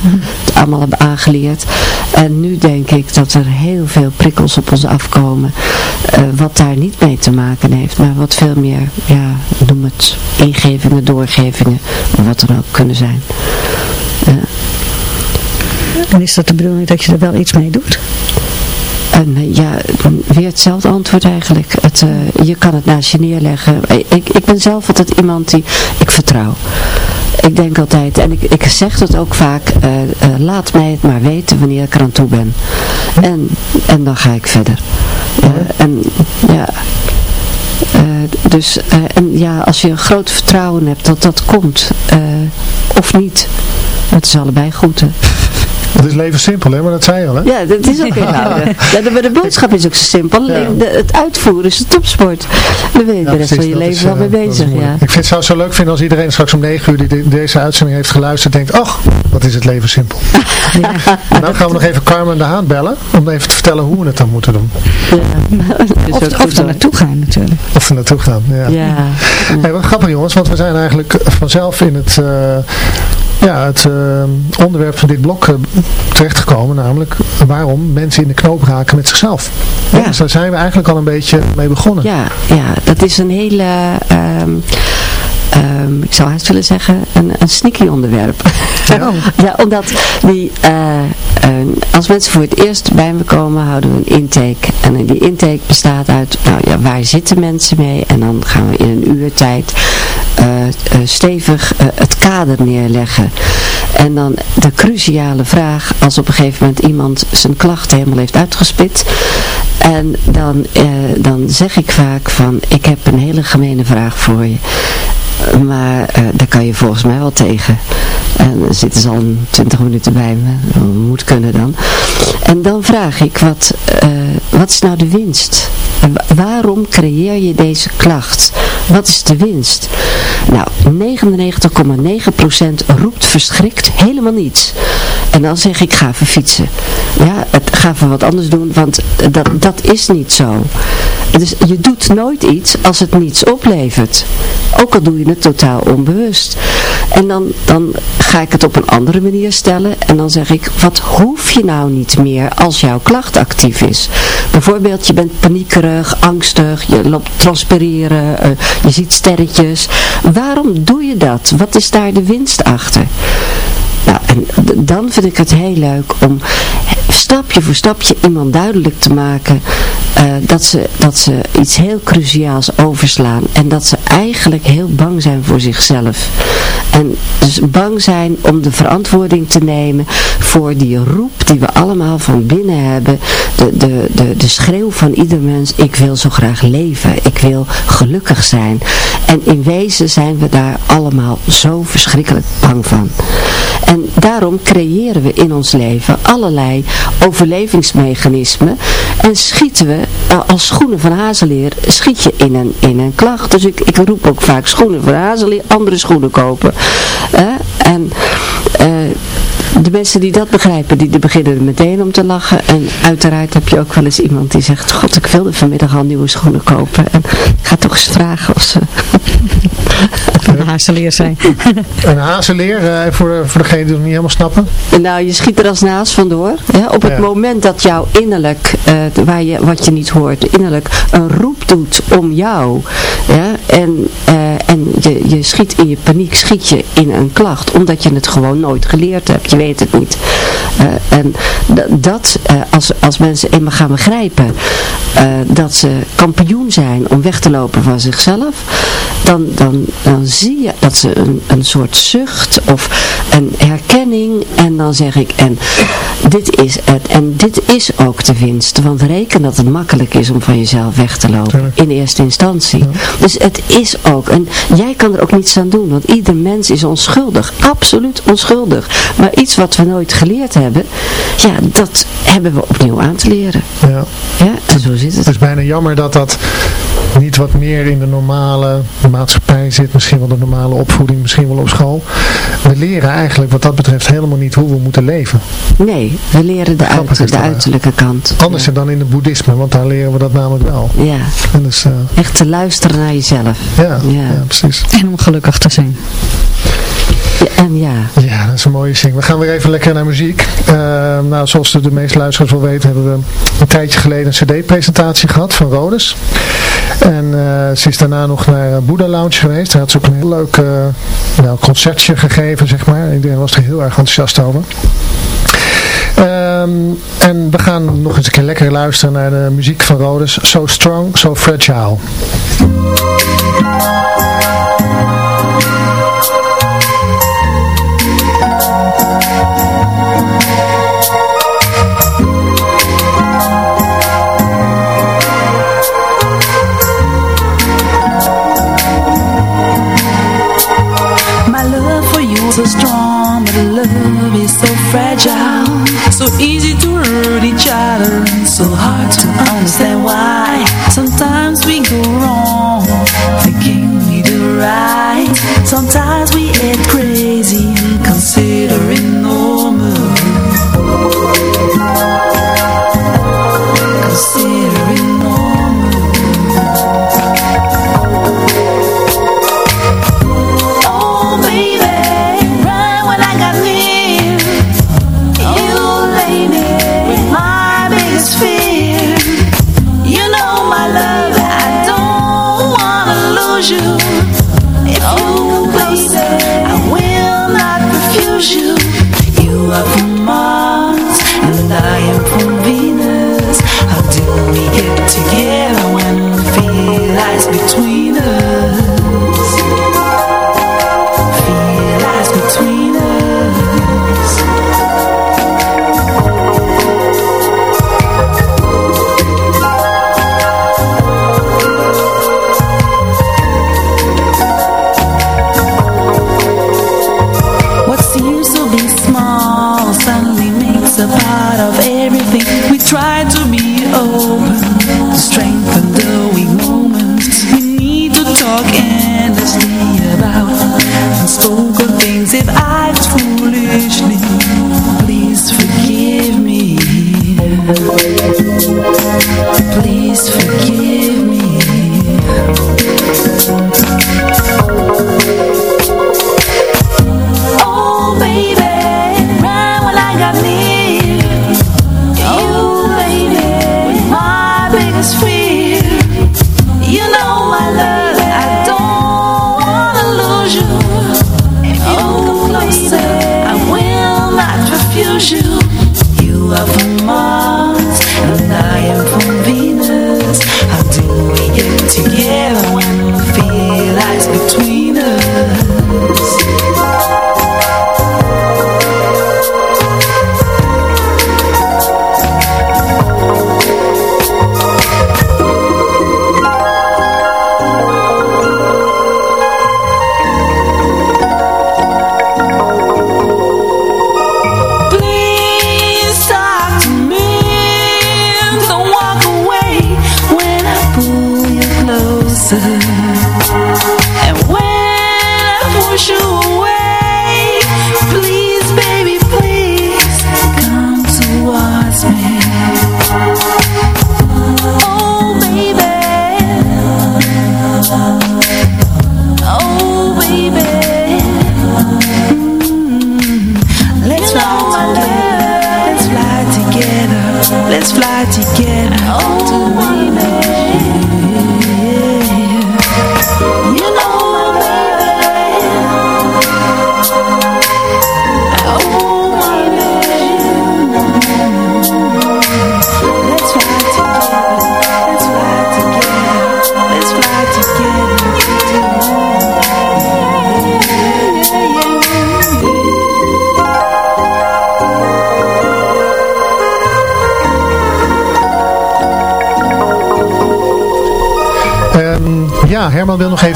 het allemaal hebben aangeleerd. En nu denk ik dat er heel veel prikkels op ons afkomen. eh, wat daar niet mee te maken heeft. Maar wat veel meer, ja, noem het ingevingen, doorgevingen. Of wat er ook kunnen zijn. Ja. En is dat de bedoeling dat je er wel iets mee doet? En eh, ja, weer hetzelfde antwoord eigenlijk. Het, eh, je kan het naast je neerleggen. Ik, ik ben zelf altijd iemand die ik vertrouw. Ik denk altijd, en ik, ik zeg het ook vaak, eh, eh, laat mij het maar weten wanneer ik eraan toe ben. En, en dan ga ik verder. Ja, en ja, eh, dus eh, en ja, als je een groot vertrouwen hebt dat dat komt, eh, of niet, het is allebei goed. Hè? Het is leven simpel, hè? Maar dat zei je al, hè? Ja, dat is ook eenvoudig. Ja, de, maar de boodschap is ook zo simpel. De- het uitvoeren is de topsport. Daar ben je de rest van je leven is, wel eh, mee bezig. Ja. Ik vind het zou zo leuk vinden als iedereen straks om 9 uur die de- deze uitzending heeft geluisterd denkt, ach, wat is het leven simpel. En dan gaan we nog even Carmen de Haan bellen om even te vertellen hoe we het dan moeten doen. Of, of er naartoe gaan natuurlijk. Of we naartoe gaan. Ja. Ja. Hey, wat grappig jongens, want we zijn eigenlijk vanzelf in het, eh, ja, het eh, onderwerp van dit blok eh, terechtgekomen, namelijk waarom mensen in de knoop raken met zichzelf. Ja. Dus daar zijn we eigenlijk al een beetje mee begonnen. Ja, ja, dat is een hele, ehm, ehm, ik zou haast willen zeggen, een, een sneaky onderwerp. Ja. ja, omdat die, eh, als mensen voor het eerst bij me komen, houden we een intake. En die intake bestaat uit, nou ja, waar zitten mensen mee? En dan gaan we in een uur tijd eh, eh, stevig eh, het kader neerleggen. En dan de cruciale vraag, als op een gegeven moment iemand zijn klachten helemaal heeft uitgespit. En dan, eh, dan zeg ik vaak van, ik heb een hele gemene vraag voor je. Maar eh, daar kan je volgens mij wel tegen. En dan zitten ze al 20 minuten bij me. Moet kunnen dan. En dan vraag ik, wat, eh, wat is nou de winst? Waarom creëer je deze klacht? Wat is de winst? Nou, 99,9% roept verschrikt helemaal niets. En dan zeg ik, ga even fietsen. Ja, het, ga even wat anders doen, want dat, dat is niet zo. Dus je doet nooit iets als het niets oplevert. Ook al doe je het totaal onbewust. En dan, dan ga ik het op een andere manier stellen. En dan zeg ik, wat hoef je nou niet meer als jouw klacht actief is? Bijvoorbeeld, je bent paniekerig, angstig, je loopt transpireren, eh, je ziet sterretjes. Waarom doe je dat? Wat is daar de winst achter? Nou, en dan vind ik het heel leuk om stapje voor stapje iemand duidelijk te maken eh, dat, ze, dat ze iets heel cruciaals overslaan. En dat ze eigenlijk heel bang zijn voor zichzelf. En dus bang zijn om de verantwoording te nemen voor die roep die we allemaal van binnen hebben. De, de, de, de schreeuw van ieder mens, ik wil zo graag leven. Ik wil gelukkig zijn. En in wezen zijn we daar allemaal zo verschrikkelijk bang van. En daarom creëren we in ons leven allerlei overlevingsmechanismen en schieten we als schoenen van hazeleer, schiet je in een, in een klacht. Dus ik, ik roep ook vaak schoenen van hazeleer, andere schoenen kopen. Eh, en eh, de mensen die dat begrijpen, die, die beginnen er meteen om te lachen. En uiteraard heb je ook wel eens iemand die zegt, god ik wilde vanmiddag al nieuwe schoenen kopen. En ik ga toch eens vragen of ze... Een hazeleer zijn. Een hazeleer, eh, voor, voor degenen die het niet helemaal snappen. Nou, je schiet er als naast vandoor. Ja, op het Ja. moment dat jouw innerlijk, eh, waar je, wat je niet hoort, innerlijk een roep doet om jou. Ja, en eh, en je, je schiet in je paniek, schiet je in een klacht. Omdat je het gewoon nooit geleerd hebt. Je weet het niet. Eh, en dat, eh, als, als mensen eenmaal gaan begrijpen eh, dat ze kampioen zijn om weg te lopen van zichzelf. Dan, dan, dan zie je dat ze een, een soort zucht of een herkenning. En dan zeg ik, en dit is het. En dit is ook de winst. Want reken dat het makkelijk is om van jezelf weg te lopen. In eerste instantie. Dus het is ook. En jij kan er ook niets aan doen, want ieder mens is onschuldig, absoluut onschuldig. Maar iets wat we nooit geleerd hebben, ja, dat hebben we opnieuw aan te leren. Ja. Ja, en zo zit het. Het is bijna jammer dat dat niet wat meer in de normale maatschappij zit. Misschien wel de normale opvoeding, misschien wel op school. We leren eigenlijk wat dat betreft helemaal niet hoe we moeten leven. Nee, we leren de, uit, de uiterlijke kant. Anders dan in het boeddhisme, want daar leren we dat namelijk wel. Ja, En dus, eh, echt te luisteren naar jezelf. ja, Ja. ja. precies. En om gelukkig te zijn. En ja, Ja, dat is een mooie zing. We gaan weer even lekker naar muziek. Eh, nou, zoals de, meeste luisteraars wel weten, hebben we een tijdje geleden een cd-presentatie gehad van Rodes. En eh, ze is daarna nog naar eh, Buddha Lounge geweest. Daar had ze ook een heel leuk nou, concertje gegeven, zeg maar. Iedereen was er heel erg enthousiast over. Ehm, en we gaan nog eens een keer lekker luisteren naar de muziek van Rodes. So Strong, So Fragile. Easy to hurt each other, so hard to understand why.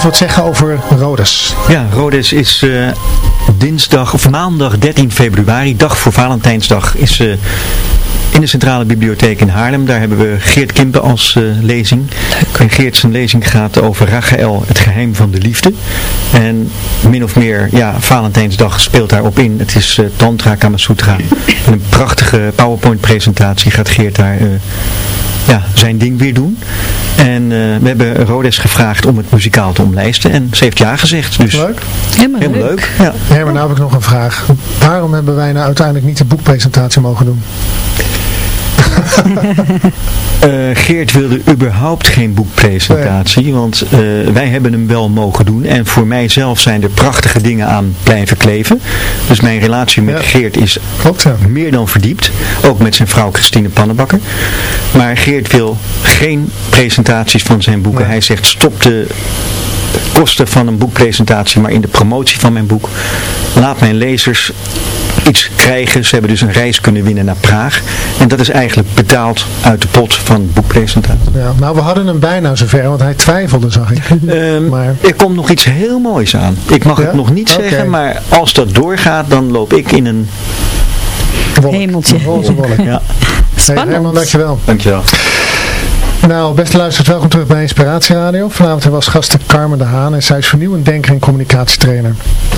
Wat zeggen over Rhodes. Ja, Rhodes is eh, dinsdag of maandag 13 februari, dag voor Valentijnsdag, is uh, in de Centrale Bibliotheek in Haarlem. Daar hebben we Geert Kimpen als uh, lezing. En Geert zijn lezing gaat over Rachael, het geheim van de liefde. En min of meer, ja, Valentijnsdag speelt daarop in. Het is uh, Tantra Kama Sutra. En een prachtige PowerPoint presentatie gaat Geert daar ja, zijn ding weer doen. En uh, we hebben Rodes gevraagd om het muzikaal te omlijsten. En ze heeft ja gezegd. Dus leuk. Helemaal, helemaal leuk. leuk. Ja. Ja, maar nou heb ik nog een vraag. Waarom hebben wij nou uiteindelijk niet de boekpresentatie mogen doen? Uh, Geert wilde überhaupt geen boekpresentatie, nee. want uh, wij hebben hem wel mogen doen. En voor mijzelf zijn er prachtige dingen aan blijven kleven. Dus mijn relatie met ja. Geert is Klopt, ja. meer dan verdiept. Ook met zijn vrouw Christine Pannenbakker. Maar Geert wil geen presentaties van zijn boeken. Nee. Hij zegt stop de kosten van een boekpresentatie, maar in de promotie van mijn boek. Laat mijn lezers iets krijgen. Ze hebben dus een reis kunnen winnen naar Praag. En dat is eigenlijk betaald uit de pot van boekpresentatie. Ja, nou, we hadden hem bijna zover, want hij twijfelde, zag ik. Um, maar... Er komt nog iets heel moois aan. Ik mag ja? het nog niet okay. zeggen, maar als dat doorgaat, dan loop ik in een... Wolk. Hemeltje. Roze wolk. ja. Hey, Herman, dankjewel. Dankjewel. Nou, beste luisteraars, welkom terug bij Inspiratie Radio. Vanavond was gasten Carmen de Haan en zij is vernieuwend denker en communicatietrainer.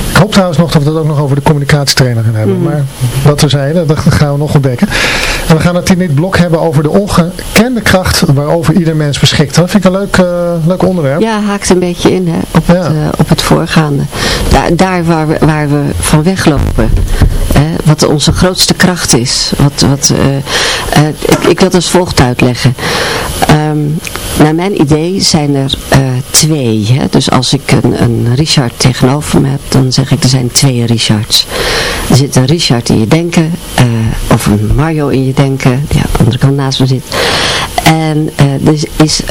Ik hoop trouwens nog dat we het ook nog over de communicatietrainer gaan hebben, mm. maar dat we zeiden, dat gaan we nog ontdekken. En we gaan het in dit blok hebben over de ongekende kracht waarover ieder mens beschikt. Dat vind ik een leuk, uh, leuk onderwerp. Ja, haakt een beetje in hè, op, ja. het, uh, op het voorgaande. Daar, daar waar, we, waar we van weglopen. Hè, wat onze grootste kracht is. Wat, wat, uh, ik, ik wil het als volgt uitleggen. Um, naar mijn idee zijn er twee. Hè? Dus als ik een, een Richard tegenover me heb, dan zeg ik er zijn twee Richards. Er zit een Richard in je denken, uh, of een Mario in je denken, die aan de andere kant naast me zit. En, uh, dus is,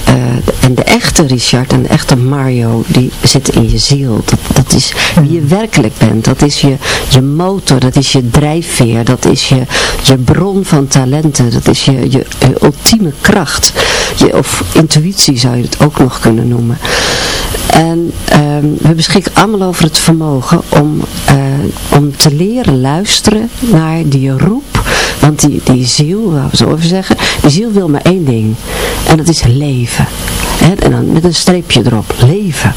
en de echte Richard en de echte Mario, die zitten in je ziel. Dat, dat is wie je werkelijk bent. Dat is je, je motor, dat is je drijfveer, dat is je, je bron van talenten, dat is je, je, je ultieme kracht. Je, of intuïtie zou je het ook nog kunnen noemen. En um, we beschikken allemaal over het vermogen om, uh, om te leren luisteren naar die roep. Want die, die ziel, laten we zo even zeggen, die ziel wil maar één ding. En dat is leven. En dan met een streepje erop, leven.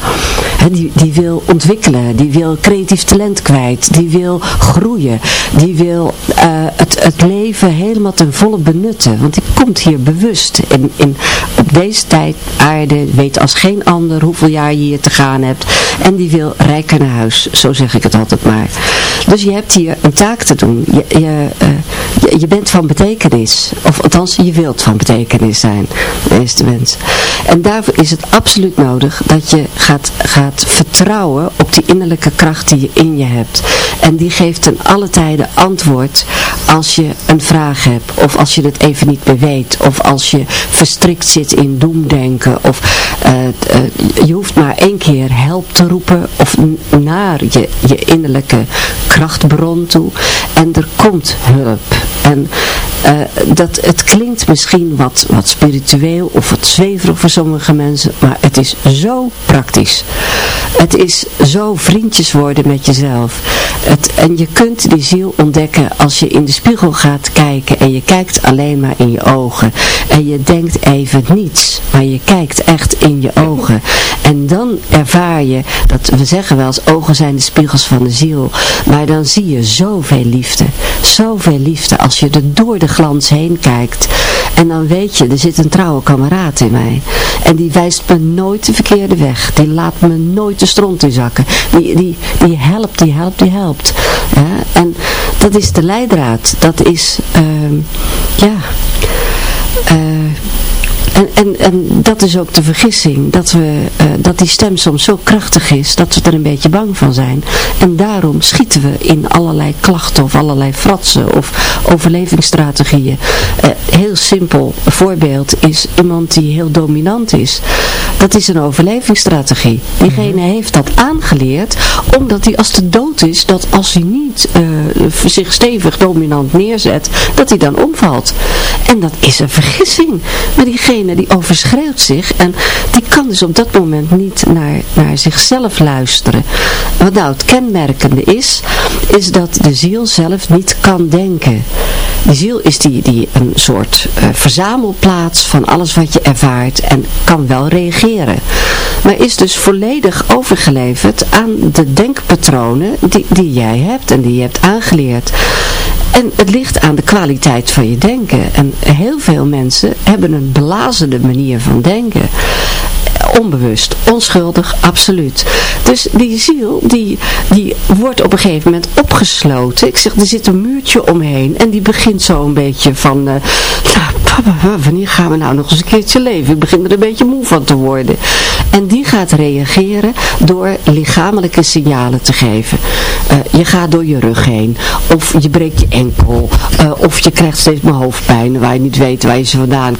Die, die wil ontwikkelen, die wil creatief talent kwijt, die wil groeien, die wil uh, het, het leven helemaal ten volle benutten. Want die komt hier bewust. In, in, op deze tijd aarde weet als geen ander hoeveel jaar je hier te gaan hebt. En die wil rijker naar huis, zo zeg ik het altijd maar. Dus je hebt hier een taak te doen. Je, je, uh, je, bent van betekenis. Of althans, je wilt van betekenis zijn. De meeste mensen. En daarvoor is het absoluut nodig dat je gaat, gaat vertrouwen op die innerlijke kracht die je in je hebt. En die geeft ten alle tijden antwoord als je een vraag hebt. Of als je het even niet meer weet. Of als je verstrikt zit in doemdenken. Of uh, uh, je hoeft maar één keer help te roepen. Of naar je, je innerlijke krachtbron toe. En er komt hulp. En uh, dat, het klinkt misschien wat, wat spiritueel of wat zweverig voor mensen, maar het is zo praktisch. Het is zo vriendjes worden met jezelf. Het, en je kunt die ziel ontdekken als je in de spiegel gaat kijken en je kijkt alleen maar in je ogen. En je denkt even niets, maar je kijkt echt in je ogen. En dan ervaar je, dat we zeggen wel eens, ogen zijn de spiegels van de ziel. Maar dan zie je zoveel liefde. Zoveel liefde als je er door de glans heen kijkt. En dan weet je, er zit een trouwe kameraad in mij. En die wijst me nooit de verkeerde weg. Die laat me nooit de stront in zakken. Die, die, die helpt, die helpt, die helpt. Ja? En dat is de leidraad. Dat is, uh, ja... Uh, en, en, en dat is ook de vergissing, dat, we, uh, dat die stem soms zo krachtig is, dat we er een beetje bang van zijn. En daarom schieten we in allerlei klachten of allerlei fratsen of overlevingsstrategieën. Uh, heel simpel voorbeeld is iemand die heel dominant is. Dat is een overlevingsstrategie. Diegene heeft dat aangeleerd, omdat hij als de dood is, dat als hij niet uh, zich stevig dominant neerzet, dat hij dan omvalt. En dat is een vergissing. Maar diegene die overschreeuwt zich en die kan dus op dat moment niet naar, naar zichzelf luisteren. Wat nou het kenmerkende is, is dat de ziel zelf niet kan denken. De ziel is die, die een soort uh, verzamelplaats van alles wat je ervaart en kan wel reageren. Maar is dus volledig overgeleverd aan de denkpatronen die, die jij hebt en die je hebt aangeleerd. En het ligt aan de kwaliteit van je denken. En heel veel mensen hebben een blazende manier van denken onbewust, onschuldig, absoluut. Dus die ziel, die, die wordt op een gegeven moment opgesloten. Ik zeg, er zit een muurtje omheen en die begint zo een beetje van, uh, nou, papa, wanneer gaan we nou nog eens een keertje leven? Ik begin er een beetje moe van te worden. En die gaat reageren door lichamelijke signalen te geven. Uh, je gaat door je rug heen, of je breekt je enkel, uh, of je krijgt steeds maar hoofdpijn waar je niet weet waar je ze vandaan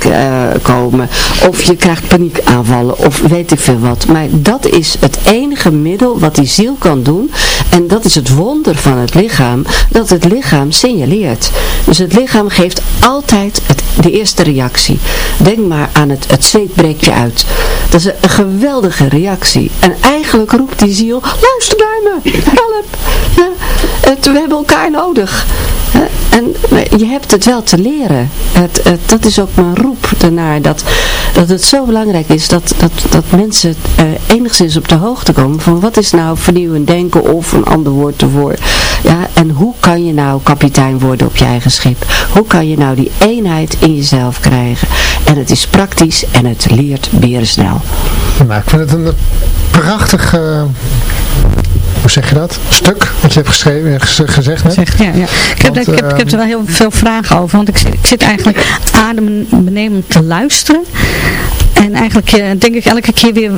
komen, of je krijgt paniekaanvallen, of weet ik veel wat. Maar dat is het enige middel wat die ziel kan doen. En dat is het wonder van het lichaam. Dat het lichaam signaleert. Dus het lichaam geeft altijd de eerste reactie. Denk maar aan het, het zweet breekt je uit. Dat is een, geweldige reactie. En eigenlijk roept die ziel, luister naar me, help. We hebben elkaar nodig. En je hebt het wel te leren. Het, het, dat is ook mijn roep ernaar. Dat, dat het zo belangrijk is dat, dat, dat mensen uh, enigszins op de hoogte komen van wat is nou vernieuwend denken of een ander woord ervoor. Ja, en hoe kan je nou kapitein worden op je eigen schip? Hoe kan je nou die eenheid in jezelf krijgen? En het is praktisch en het leert snel. Nou, ik vind het een prachtig... Uh hoe zeg je dat? Stuk wat je hebt geschreven, gezegd net. Zeg, ja, ja. Ik, heb, ik, heb, ik heb er wel heel veel vragen over, want ik, ik zit eigenlijk adembenemend te luisteren. En eigenlijk uh, denk ik elke keer weer,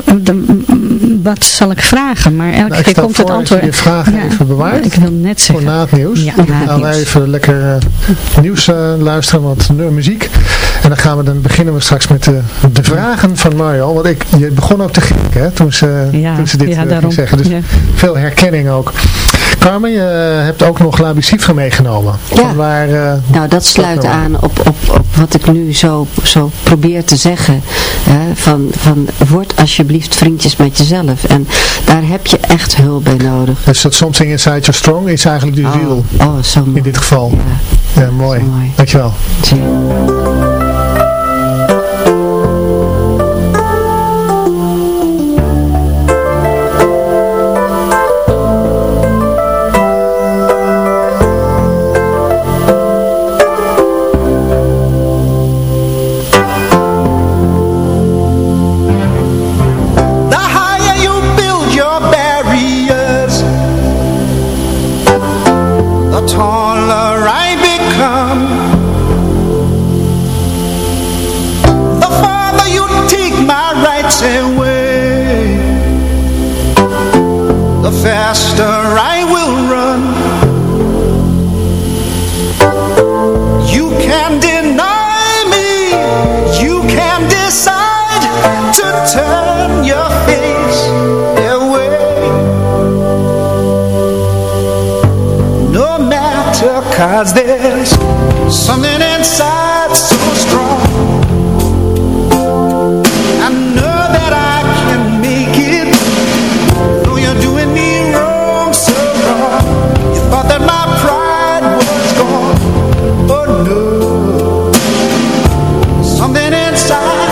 wat zal ik vragen? Maar elke nou, keer komt het antwoord. Ik je vragen ja, even bewaard. Ik wil net zeggen. Voor na het nieuws. Ja, na even lekker nieuws uh, luisteren, wat muziek. Dan gaan we dan beginnen we straks met de, de vragen van Mario. Want ik, je begon ook te gek hè, toen ze, ja, toen ze dit ja, ging zeggen. Dus veel herkenning ook. Carmen, je hebt ook nog La Bicifre meegenomen. Ja. Waar, uh, nou, dat sluit aan op, op, op wat ik nu zo, zo probeer te zeggen. Hè, van, van word alsjeblieft vriendjes met jezelf. En daar heb je echt hulp bij nodig. Dus dat Something Inside Your Strong is eigenlijk de. Oh, oh, zo mooi. In dit geval. Ja, ja mooi. mooi. Dankjewel. inside.